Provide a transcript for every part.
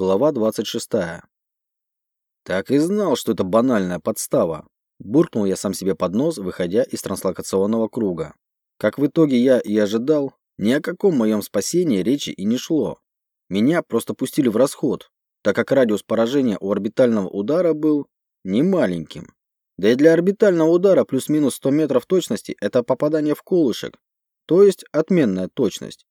Глава 26. Так и знал, что это банальная подстава. Буркнул я сам себе под нос, выходя из транслокационного круга. Как в итоге я и ожидал, ни о каком моем спасении речи и не шло. Меня просто пустили в расход, так как радиус поражения у орбитального удара был не маленьким. Да и для орбитального удара плюс-минус 100 метров точности это попадание в колышек, то есть отменная точность.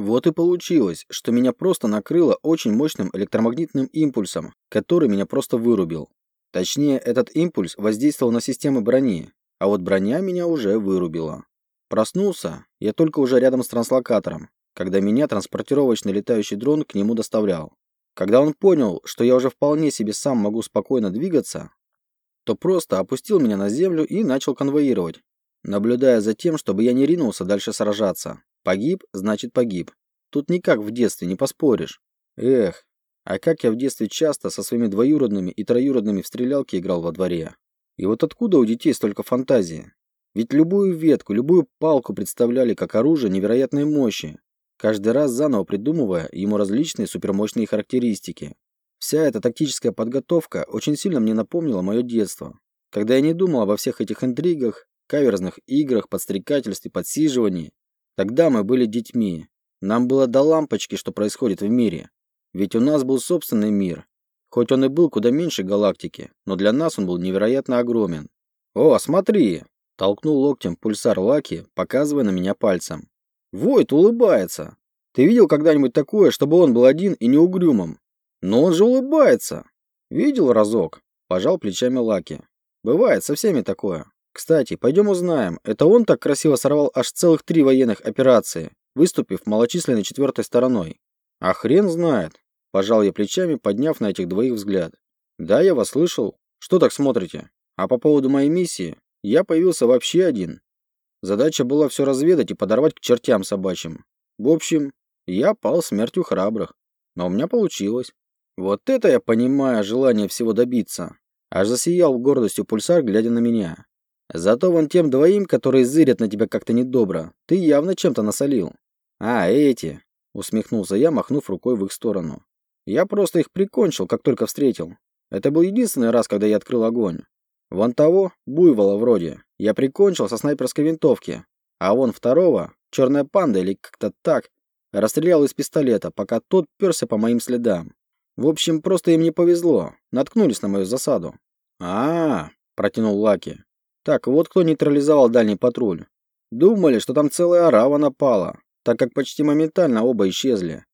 Вот и получилось, что меня просто накрыло очень мощным электромагнитным импульсом, который меня просто вырубил. Точнее, этот импульс воздействовал на системы брони, а вот броня меня уже вырубила. Проснулся я только уже рядом с транслокатором, когда меня транспортировочный летающий дрон к нему доставлял. Когда он понял, что я уже вполне себе сам могу спокойно двигаться, то просто опустил меня на землю и начал конвоировать, наблюдая за тем, чтобы я не ринулся дальше сражаться. Погиб, значит погиб. Тут никак в детстве не поспоришь. Эх, а как я в детстве часто со своими двоюродными и троюродными в стрелялки играл во дворе. И вот откуда у детей столько фантазии? Ведь любую ветку, любую палку представляли как оружие невероятной мощи, каждый раз заново придумывая ему различные супермощные характеристики. Вся эта тактическая подготовка очень сильно мне напомнила мое детство, когда я не думал обо всех этих интригах, каверзных играх, подстрекательстве, подсиживании Тогда мы были детьми. Нам было до лампочки, что происходит в мире. Ведь у нас был собственный мир. Хоть он и был куда меньше галактики, но для нас он был невероятно огромен. «О, смотри!» – толкнул локтем пульсар Лаки, показывая на меня пальцем. «Войт улыбается! Ты видел когда-нибудь такое, чтобы он был один и неугрюмым? Но он же улыбается!» «Видел разок?» – пожал плечами Лаки. «Бывает со всеми такое. Кстати, пойдем узнаем, это он так красиво сорвал аж целых три военных операции, выступив малочисленной четвертой стороной. А хрен знает. Пожал я плечами, подняв на этих двоих взгляд. Да, я вас слышал. Что так смотрите? А по поводу моей миссии, я появился вообще один. Задача была все разведать и подорвать к чертям собачьим. В общем, я пал смертью храбрых. Но у меня получилось. Вот это я понимаю желание всего добиться. Аж засиял гордостью пульсар, глядя на меня. Зато вон тем двоим, которые зырят на тебя как-то недобро, ты явно чем-то насолил. А, эти, усмехнулся я, махнув рукой в их сторону. Я просто их прикончил, как только встретил. Это был единственный раз, когда я открыл огонь. Вон того, буйвола вроде, я прикончил со снайперской винтовки. А вон второго, черная панда или как-то так, расстрелял из пистолета, пока тот перся по моим следам. В общем, просто им не повезло, наткнулись на мою засаду. а, протянул Лаки. Так, вот кто нейтрализовал дальний патруль. Думали, что там целая орава напала, так как почти моментально оба исчезли.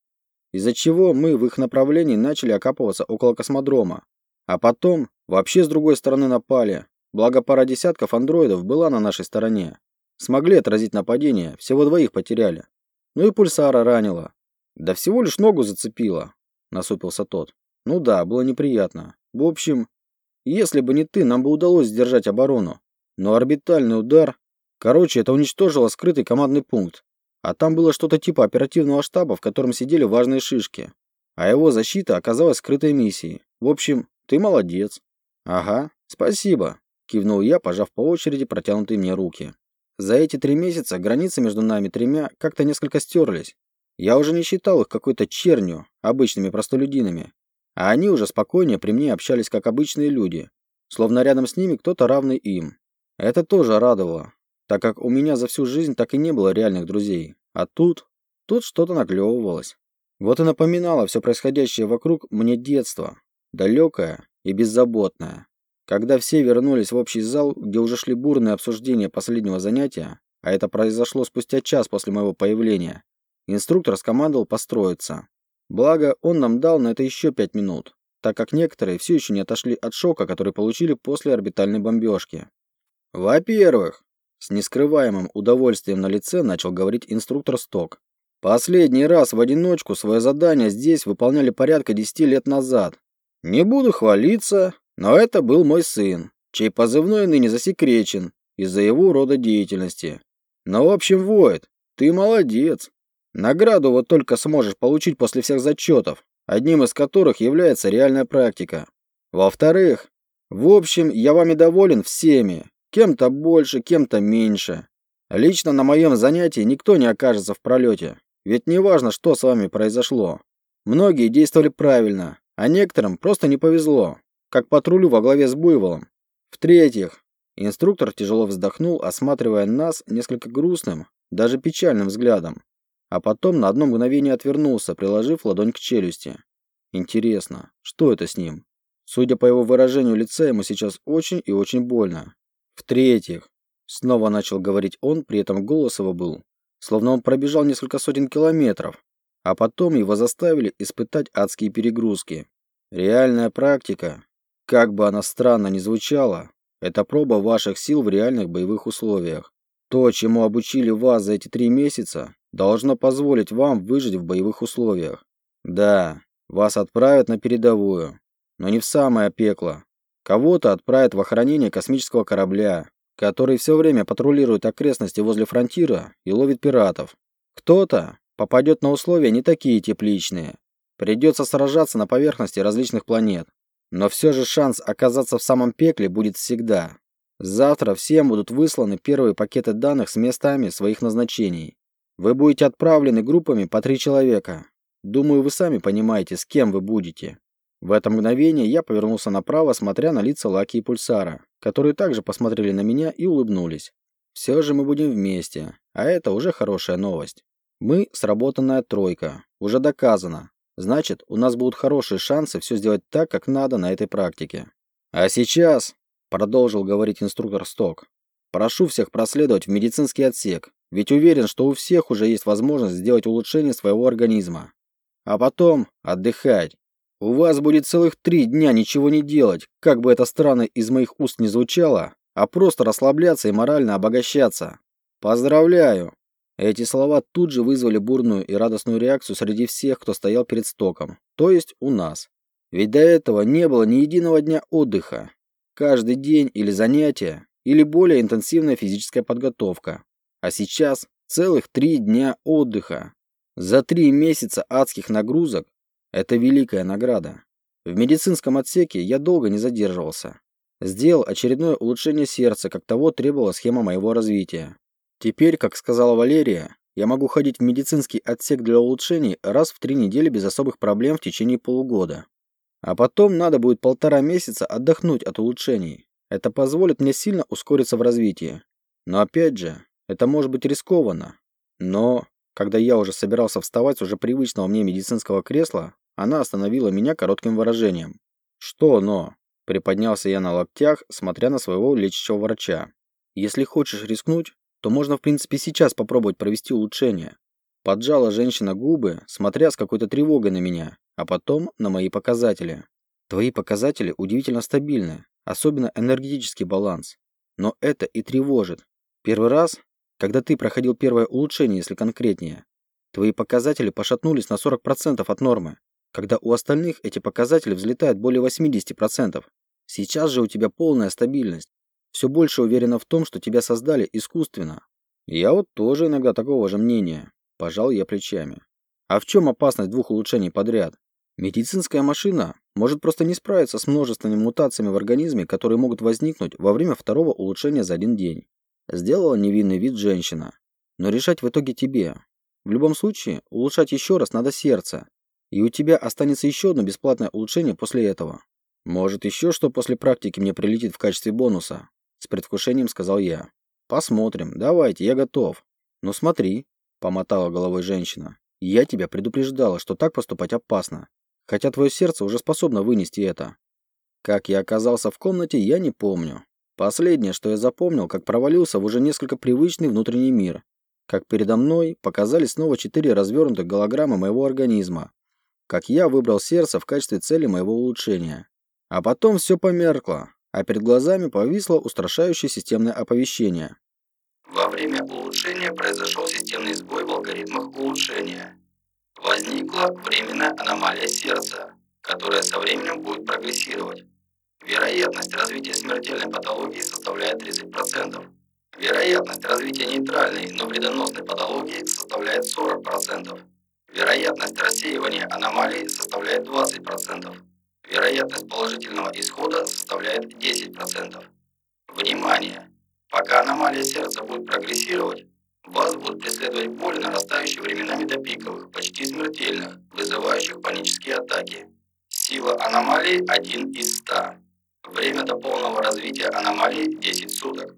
Из-за чего мы в их направлении начали окапываться около космодрома. А потом вообще с другой стороны напали. Благо пара десятков андроидов была на нашей стороне. Смогли отразить нападение, всего двоих потеряли. Ну и пульсара ранила. Да всего лишь ногу зацепила, насупился тот. Ну да, было неприятно. В общем, если бы не ты, нам бы удалось сдержать оборону. Но орбитальный удар... Короче, это уничтожило скрытый командный пункт. А там было что-то типа оперативного штаба, в котором сидели важные шишки. А его защита оказалась скрытой миссией. В общем, ты молодец. Ага, спасибо. Кивнул я, пожав по очереди протянутые мне руки. За эти три месяца границы между нами тремя как-то несколько стерлись. Я уже не считал их какой-то чернью, обычными простолюдинами. А они уже спокойнее при мне общались как обычные люди, словно рядом с ними кто-то равный им. Это тоже радовало, так как у меня за всю жизнь так и не было реальных друзей. А тут, тут что-то наклевывалось. Вот и напоминало все происходящее вокруг мне детство, далекое и беззаботное. Когда все вернулись в общий зал, где уже шли бурные обсуждения последнего занятия, а это произошло спустя час после моего появления, инструктор скомандовал построиться. Благо, он нам дал на это еще пять минут, так как некоторые все еще не отошли от шока, который получили после орбитальной бомбежки. Во-первых, с нескрываемым удовольствием на лице начал говорить инструктор Сток. Последний раз в одиночку свое задание здесь выполняли порядка 10 лет назад. Не буду хвалиться, но это был мой сын, чей позывной ныне засекречен из-за его рода деятельности. Но в общем, Войд, ты молодец. Награду вот только сможешь получить после всех зачетов, одним из которых является реальная практика. Во-вторых, в общем, я вами доволен всеми, Кем-то больше, кем-то меньше. Лично на моем занятии никто не окажется в пролете. Ведь не важно, что с вами произошло. Многие действовали правильно, а некоторым просто не повезло, как патрулю во главе с Буйволом. В-третьих, инструктор тяжело вздохнул, осматривая нас несколько грустным, даже печальным взглядом, а потом на одно мгновение отвернулся, приложив ладонь к челюсти. Интересно, что это с ним? Судя по его выражению лица, ему сейчас очень и очень больно. В-третьих, снова начал говорить он, при этом голос его был, словно он пробежал несколько сотен километров, а потом его заставили испытать адские перегрузки. Реальная практика, как бы она странно ни звучала, это проба ваших сил в реальных боевых условиях. То, чему обучили вас за эти три месяца, должно позволить вам выжить в боевых условиях. Да, вас отправят на передовую, но не в самое пекло. Кого-то отправят в охранение космического корабля, который все время патрулирует окрестности возле фронтира и ловит пиратов. Кто-то попадет на условия не такие тепличные. Придется сражаться на поверхности различных планет. Но все же шанс оказаться в самом пекле будет всегда. Завтра всем будут высланы первые пакеты данных с местами своих назначений. Вы будете отправлены группами по три человека. Думаю, вы сами понимаете, с кем вы будете. В это мгновение я повернулся направо, смотря на лица Лаки и Пульсара, которые также посмотрели на меня и улыбнулись. Все же мы будем вместе, а это уже хорошая новость. Мы сработанная тройка, уже доказано. Значит, у нас будут хорошие шансы все сделать так, как надо на этой практике. А сейчас, продолжил говорить инструктор Сток, прошу всех проследовать в медицинский отсек, ведь уверен, что у всех уже есть возможность сделать улучшение своего организма. А потом отдыхать. У вас будет целых три дня ничего не делать, как бы это странно из моих уст не звучало, а просто расслабляться и морально обогащаться. Поздравляю! Эти слова тут же вызвали бурную и радостную реакцию среди всех, кто стоял перед стоком, то есть у нас. Ведь до этого не было ни единого дня отдыха. Каждый день или занятие, или более интенсивная физическая подготовка. А сейчас целых три дня отдыха. За три месяца адских нагрузок это великая награда. В медицинском отсеке я долго не задерживался. Сделал очередное улучшение сердца, как того требовала схема моего развития. Теперь, как сказала Валерия, я могу ходить в медицинский отсек для улучшений раз в три недели без особых проблем в течение полугода. А потом надо будет полтора месяца отдохнуть от улучшений. Это позволит мне сильно ускориться в развитии. Но опять же, это может быть рискованно. Но, когда я уже собирался вставать с уже привычного мне медицинского кресла, она остановила меня коротким выражением. «Что «но»?» Приподнялся я на локтях, смотря на своего лечащего врача. «Если хочешь рискнуть, то можно в принципе сейчас попробовать провести улучшение». Поджала женщина губы, смотря с какой-то тревогой на меня, а потом на мои показатели. «Твои показатели удивительно стабильны, особенно энергетический баланс. Но это и тревожит. Первый раз, когда ты проходил первое улучшение, если конкретнее, твои показатели пошатнулись на 40% от нормы когда у остальных эти показатели взлетают более 80%. Сейчас же у тебя полная стабильность. Все больше уверена в том, что тебя создали искусственно. Я вот тоже иногда такого же мнения. Пожал я плечами. А в чем опасность двух улучшений подряд? Медицинская машина может просто не справиться с множественными мутациями в организме, которые могут возникнуть во время второго улучшения за один день. Сделала невинный вид женщина. Но решать в итоге тебе. В любом случае, улучшать еще раз надо сердце. И у тебя останется еще одно бесплатное улучшение после этого. Может, еще что после практики мне прилетит в качестве бонуса? С предвкушением сказал я. Посмотрим. Давайте, я готов. Но смотри, помотала головой женщина. Я тебя предупреждала, что так поступать опасно. Хотя твое сердце уже способно вынести это. Как я оказался в комнате, я не помню. Последнее, что я запомнил, как провалился в уже несколько привычный внутренний мир. Как передо мной показались снова четыре развернутых голограммы моего организма, как я выбрал сердце в качестве цели моего улучшения. А потом все померкло, а перед глазами повисло устрашающее системное оповещение. Во время улучшения произошел системный сбой в алгоритмах улучшения. Возникла временная аномалия сердца, которая со временем будет прогрессировать. Вероятность развития смертельной патологии составляет 30%. Вероятность развития нейтральной, но вредоносной патологии составляет 40%. Вероятность рассеивания аномалий составляет 20%. Вероятность положительного исхода составляет 10%. Внимание! Пока аномалия сердца будет прогрессировать, вас будут преследовать боли, нарастающие временами до пиковых, почти смертельных, вызывающих панические атаки. Сила аномалии 1 из 100. Время до полного развития аномалии 10 суток.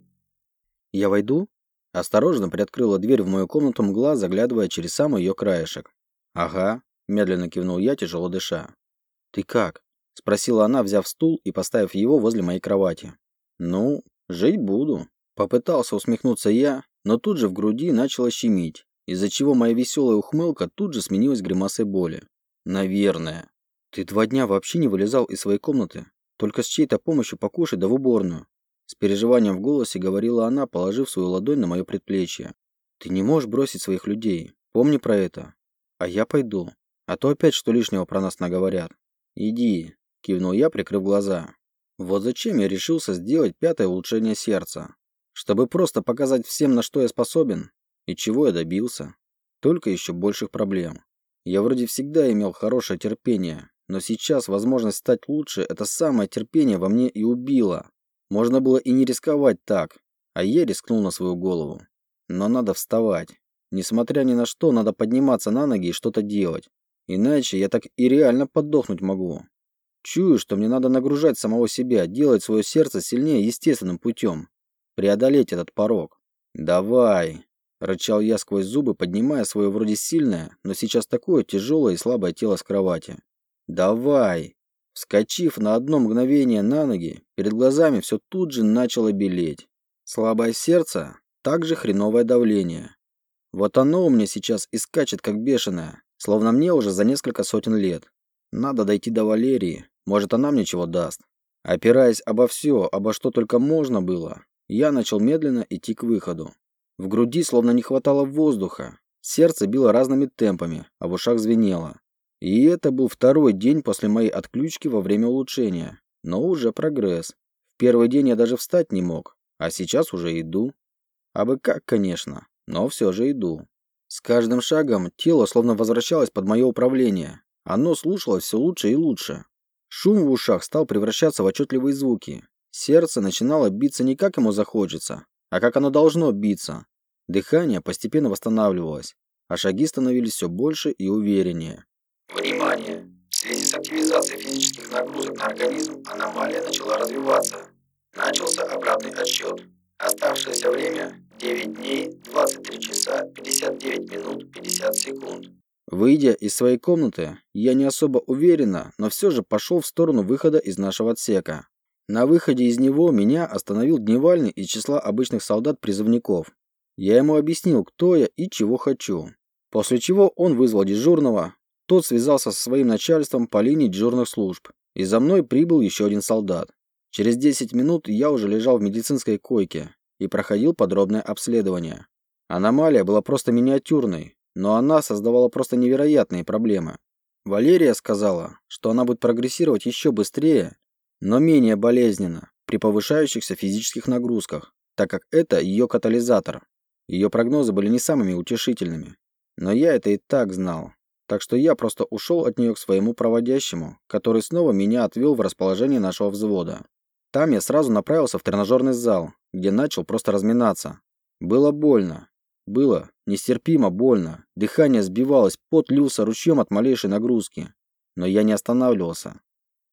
Я войду? Осторожно приоткрыла дверь в мою комнату мгла, заглядывая через самый ее краешек. Ага, медленно кивнул я, тяжело дыша. Ты как? Спросила она, взяв стул и поставив его возле моей кровати. Ну, жить буду. Попытался усмехнуться я, но тут же в груди начало щемить, из-за чего моя веселая ухмылка тут же сменилась гримасой боли. Наверное. Ты два дня вообще не вылезал из своей комнаты, только с чьей-то помощью покушать да в уборную. С переживанием в голосе говорила она, положив свою ладонь на мое предплечье. Ты не можешь бросить своих людей. Помни про это. А я пойду. А то опять что лишнего про нас наговорят. Иди, кивнул я, прикрыв глаза. Вот зачем я решился сделать пятое улучшение сердца. Чтобы просто показать всем, на что я способен и чего я добился. Только еще больших проблем. Я вроде всегда имел хорошее терпение, но сейчас возможность стать лучше это самое терпение во мне и убило. Можно было и не рисковать так, а я рискнул на свою голову. Но надо вставать. Несмотря ни на что, надо подниматься на ноги и что-то делать. Иначе я так и реально подохнуть могу. Чую, что мне надо нагружать самого себя, делать свое сердце сильнее естественным путем. Преодолеть этот порог. «Давай!» – рычал я сквозь зубы, поднимая свое вроде сильное, но сейчас такое тяжелое и слабое тело с кровати. «Давай!» Вскочив на одно мгновение на ноги, перед глазами все тут же начало белеть. Слабое сердце, также хреновое давление. Вот оно у меня сейчас и скачет как бешеное, словно мне уже за несколько сотен лет. Надо дойти до Валерии, может она мне чего даст. Опираясь обо все, обо что только можно было, я начал медленно идти к выходу. В груди словно не хватало воздуха, сердце било разными темпами, а в ушах звенело. И это был второй день после моей отключки во время улучшения. Но уже прогресс. В первый день я даже встать не мог, а сейчас уже иду. А бы как, конечно, но все же иду. С каждым шагом тело словно возвращалось под мое управление. Оно слушалось все лучше и лучше. Шум в ушах стал превращаться в отчетливые звуки. Сердце начинало биться не как ему захочется, а как оно должно биться. Дыхание постепенно восстанавливалось, а шаги становились все больше и увереннее. Внимание! В связи с активизацией физических нагрузок на организм аномалия начала развиваться. Начался обратный отсчет. Оставшееся время 9 дней, 23 часа, 59 минут, 50 секунд. Выйдя из своей комнаты, я не особо уверенно, но все же пошел в сторону выхода из нашего отсека. На выходе из него меня остановил дневальный из числа обычных солдат-призывников. Я ему объяснил, кто я и чего хочу. После чего он вызвал дежурного, тот связался со своим начальством по линии дежурных служб, и за мной прибыл еще один солдат. Через 10 минут я уже лежал в медицинской койке и проходил подробное обследование. Аномалия была просто миниатюрной, но она создавала просто невероятные проблемы. Валерия сказала, что она будет прогрессировать еще быстрее, но менее болезненно при повышающихся физических нагрузках, так как это ее катализатор. Ее прогнозы были не самыми утешительными. Но я это и так знал. Так что я просто ушел от нее к своему проводящему, который снова меня отвел в расположение нашего взвода. Там я сразу направился в тренажерный зал, где начал просто разминаться. Было больно. Было нестерпимо больно. Дыхание сбивалось, пот лился ручьем от малейшей нагрузки. Но я не останавливался.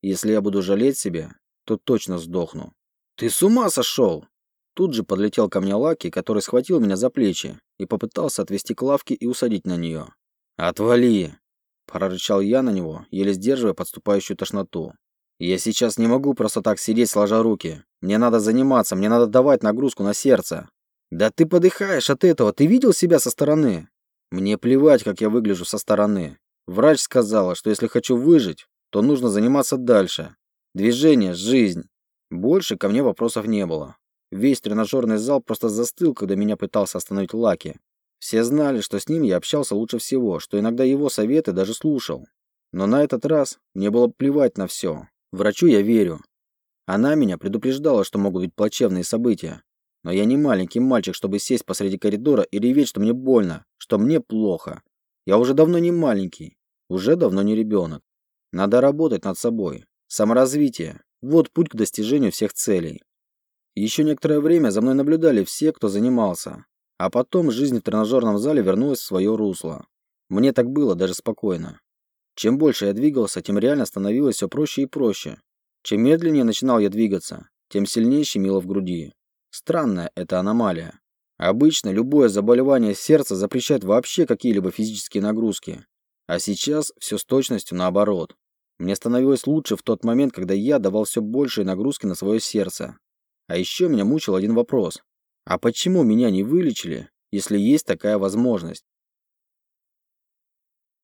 Если я буду жалеть себя, то точно сдохну. «Ты с ума сошел!» Тут же подлетел ко мне Лаки, который схватил меня за плечи и попытался отвести к лавке и усадить на нее. «Отвали!» – прорычал я на него, еле сдерживая подступающую тошноту. «Я сейчас не могу просто так сидеть сложа руки. Мне надо заниматься, мне надо давать нагрузку на сердце». «Да ты подыхаешь от этого, ты видел себя со стороны?» «Мне плевать, как я выгляжу со стороны. Врач сказала, что если хочу выжить, то нужно заниматься дальше. Движение – жизнь». Больше ко мне вопросов не было. Весь тренажерный зал просто застыл, когда меня пытался остановить Лаки. Все знали, что с ним я общался лучше всего, что иногда его советы даже слушал. Но на этот раз мне было плевать на все. Врачу я верю. Она меня предупреждала, что могут быть плачевные события. Но я не маленький мальчик, чтобы сесть посреди коридора и реветь, что мне больно, что мне плохо. Я уже давно не маленький, уже давно не ребенок. Надо работать над собой. Саморазвитие. Вот путь к достижению всех целей. Еще некоторое время за мной наблюдали все, кто занимался. А потом жизнь в тренажерном зале вернулась в свое русло. Мне так было даже спокойно. Чем больше я двигался, тем реально становилось все проще и проще. Чем медленнее начинал я двигаться, тем сильнее щемило в груди. Странная это аномалия. Обычно любое заболевание сердца запрещает вообще какие-либо физические нагрузки. А сейчас все с точностью наоборот. Мне становилось лучше в тот момент, когда я давал все большие нагрузки на свое сердце. А еще меня мучил один вопрос. А почему меня не вылечили, если есть такая возможность?